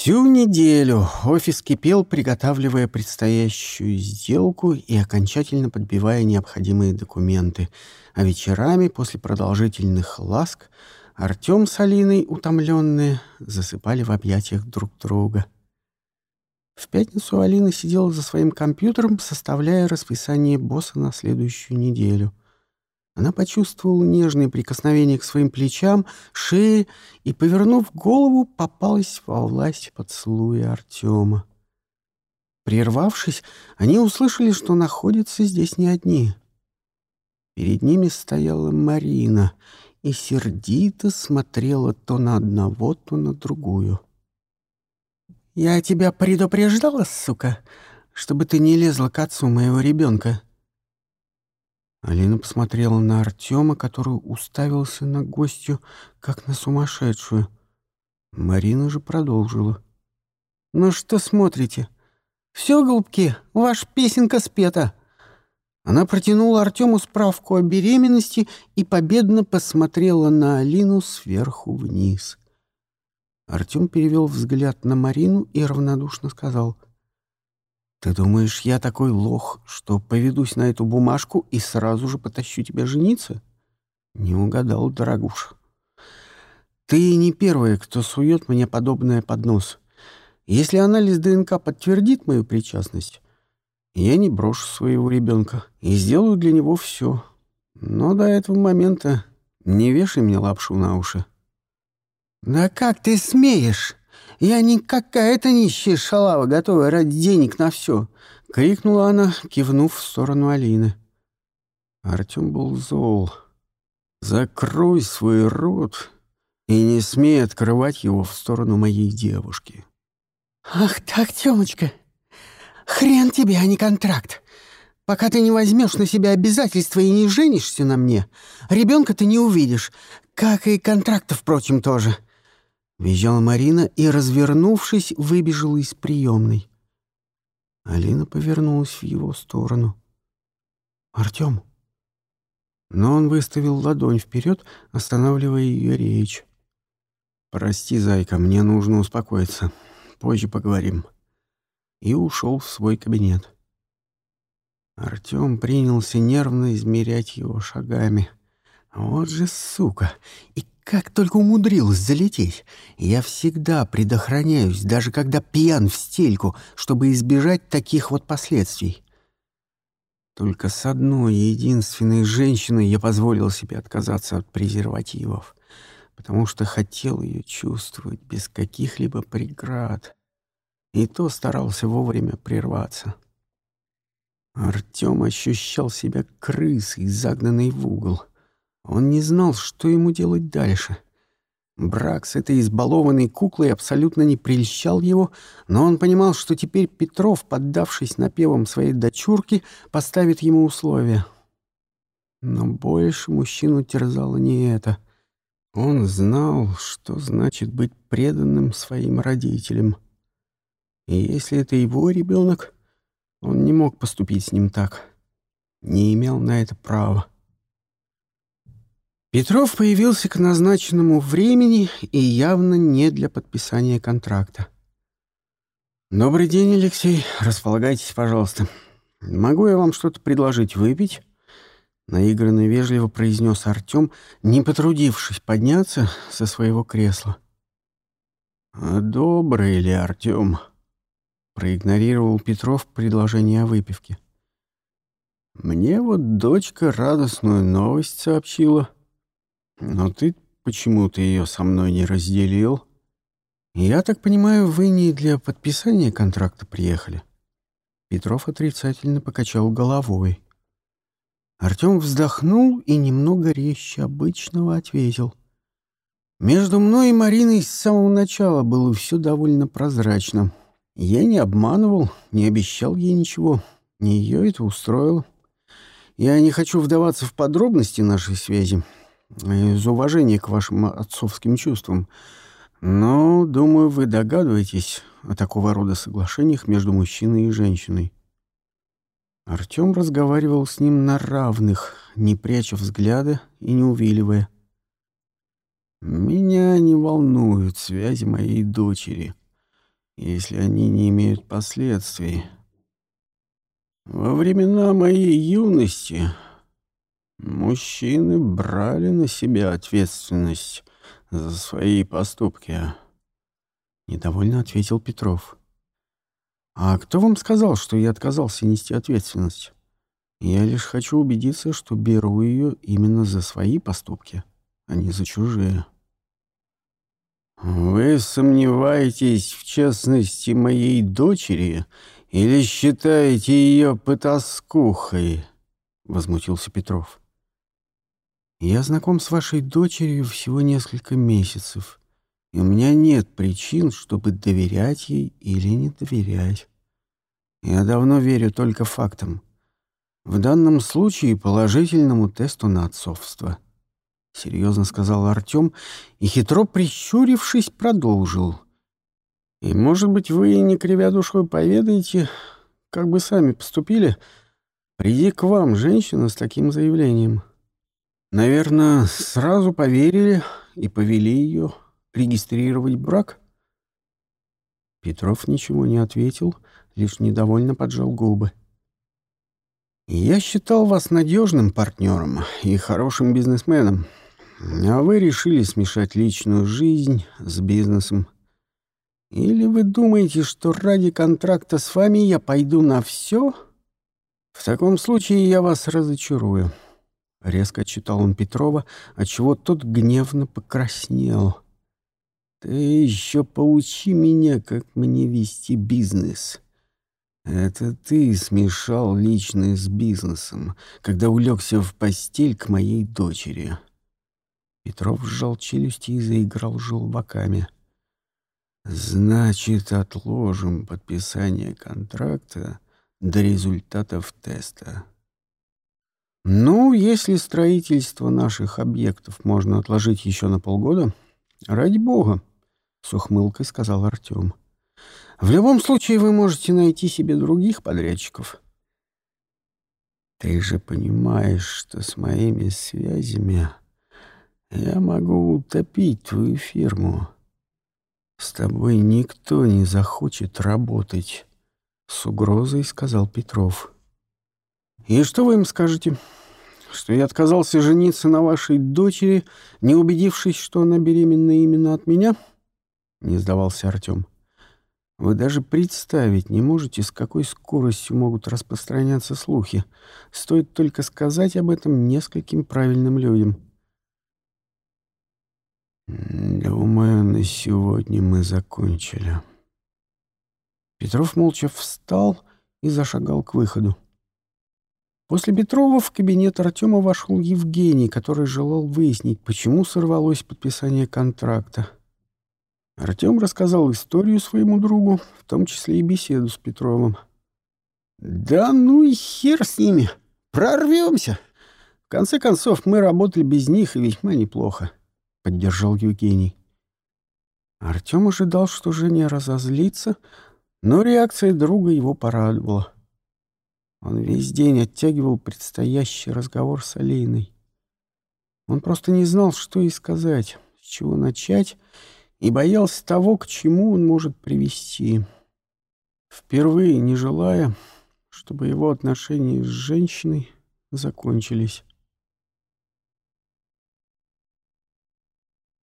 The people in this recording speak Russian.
Всю неделю офис кипел, приготавливая предстоящую сделку и окончательно подбивая необходимые документы. А вечерами, после продолжительных ласк, Артем с Алиной, утомленные, засыпали в объятиях друг друга. В пятницу Алина сидела за своим компьютером, составляя расписание босса на следующую неделю. Она почувствовала нежные прикосновения к своим плечам, шее и, повернув голову, попалась во власть поцелуя Артема. Прервавшись, они услышали, что находятся здесь не одни. Перед ними стояла Марина и сердито смотрела то на одного, то на другую. «Я тебя предупреждала, сука, чтобы ты не лезла к отцу моего ребенка», Алина посмотрела на Артема, который уставился на гостью, как на сумасшедшую. Марина же продолжила. «Ну что смотрите? Все, голубки, ваша песенка спета!» Она протянула Артему справку о беременности и победно посмотрела на Алину сверху вниз. Артем перевел взгляд на Марину и равнодушно сказал — «Ты думаешь, я такой лох, что поведусь на эту бумажку и сразу же потащу тебя жениться?» «Не угадал, дорогуша. Ты не первая, кто сует мне подобное под нос. Если анализ ДНК подтвердит мою причастность, я не брошу своего ребенка и сделаю для него все. Но до этого момента не вешай мне лапшу на уши». «Да как ты смеешь?» Я не какая-то нищая шалава, готовая ради денег на все!» — крикнула она, кивнув в сторону Алины. Артем был зол. «Закрой свой рот и не смей открывать его в сторону моей девушки». «Ах так, Тёмочка, хрен тебе, а не контракт. Пока ты не возьмешь на себя обязательства и не женишься на мне, ребенка ты не увидишь, как и контракта, впрочем, тоже». Визжала Марина и, развернувшись, выбежала из приемной. Алина повернулась в его сторону. «Артем!» Но он выставил ладонь вперед, останавливая ее речь. «Прости, зайка, мне нужно успокоиться. Позже поговорим». И ушел в свой кабинет. Артем принялся нервно измерять его шагами. «Вот же сука! И как только умудрилась залететь. Я всегда предохраняюсь, даже когда пьян в стельку, чтобы избежать таких вот последствий. Только с одной единственной женщиной я позволил себе отказаться от презервативов, потому что хотел ее чувствовать без каких-либо преград. И то старался вовремя прерваться. Артем ощущал себя крысой, загнанной в угол — он не знал, что ему делать дальше. Брак с этой избалованной куклой абсолютно не прельщал его, но он понимал, что теперь Петров, поддавшись напевам своей дочурки, поставит ему условия. Но больше мужчину терзало не это. Он знал, что значит быть преданным своим родителям. И если это его ребенок, он не мог поступить с ним так. Не имел на это права. Петров появился к назначенному времени и явно не для подписания контракта. «Добрый день, Алексей. Располагайтесь, пожалуйста. Могу я вам что-то предложить выпить?» Наигранно вежливо произнес Артем, не потрудившись подняться со своего кресла. «А «Добрый ли, Артем?» Проигнорировал Петров предложение о выпивке. «Мне вот дочка радостную новость сообщила». Но ты почему-то ее со мной не разделил. Я так понимаю, вы не для подписания контракта приехали? Петров отрицательно покачал головой. Артем вздохнул и немного резче обычного ответил. Между мной и Мариной с самого начала было все довольно прозрачно. Я не обманывал, не обещал ей ничего. Не ее это устроило. Я не хочу вдаваться в подробности нашей связи из уважения к вашим отцовским чувствам. Но, думаю, вы догадываетесь о такого рода соглашениях между мужчиной и женщиной. Артем разговаривал с ним на равных, не пряча взгляда и не увиливая. «Меня не волнуют связи моей дочери. если они не имеют последствий. Во времена моей юности мужчины брали на себя ответственность за свои поступки. Недовольно ответил Петров. А кто вам сказал, что я отказался нести ответственность? Я лишь хочу убедиться, что беру ее именно за свои поступки, а не за чужие. «Вы сомневаетесь в честности моей дочери или считаете ее потаскухой?» — возмутился Петров. «Я знаком с вашей дочерью всего несколько месяцев, и у меня нет причин, чтобы доверять ей или не доверять. Я давно верю только фактам. В данном случае положительному тесту на отцовство». — серьезно сказал Артем и, хитро прищурившись, продолжил. «И, может быть, вы, не кривя душой, поведаете, как бы сами поступили? Приди к вам женщина с таким заявлением. Наверное, сразу поверили и повели ее регистрировать брак?» Петров ничего не ответил, лишь недовольно поджал губы. «Я считал вас надежным партнером и хорошим бизнесменом, а вы решили смешать личную жизнь с бизнесом. Или вы думаете, что ради контракта с вами я пойду на все? В таком случае я вас разочарую. Резко отчитал он Петрова, отчего тот гневно покраснел. Ты еще поучи меня, как мне вести бизнес. Это ты смешал личное с бизнесом, когда улегся в постель к моей дочери. Петров сжал челюсти и заиграл желваками. «Значит, отложим подписание контракта до результатов теста». «Ну, если строительство наших объектов можно отложить еще на полгода, ради бога», — с ухмылкой сказал Артем. «В любом случае вы можете найти себе других подрядчиков». «Ты же понимаешь, что с моими связями я могу утопить твою фирму. С тобой никто не захочет работать, с угрозой сказал Петров. И что вы им скажете? Что я отказался жениться на вашей дочери, не убедившись, что она беременна именно от меня? Не сдавался Артем. Вы даже представить не можете, с какой скоростью могут распространяться слухи. Стоит только сказать об этом нескольким правильным людям. «Думаю, на сегодня мы закончили». Петров молча встал и зашагал к выходу. После Петрова в кабинет Артема вошел Евгений, который желал выяснить, почему сорвалось подписание контракта. Артем рассказал историю своему другу, в том числе и беседу с Петровым. «Да ну и хер с ними! Прорвемся! В конце концов, мы работали без них и весьма неплохо. — поддержал Евгений. Артем ожидал, что Женя разозлится, но реакция друга его порадовала. Он весь день оттягивал предстоящий разговор с Алиной. Он просто не знал, что ей сказать, с чего начать, и боялся того, к чему он может привести. Впервые не желая, чтобы его отношения с женщиной закончились.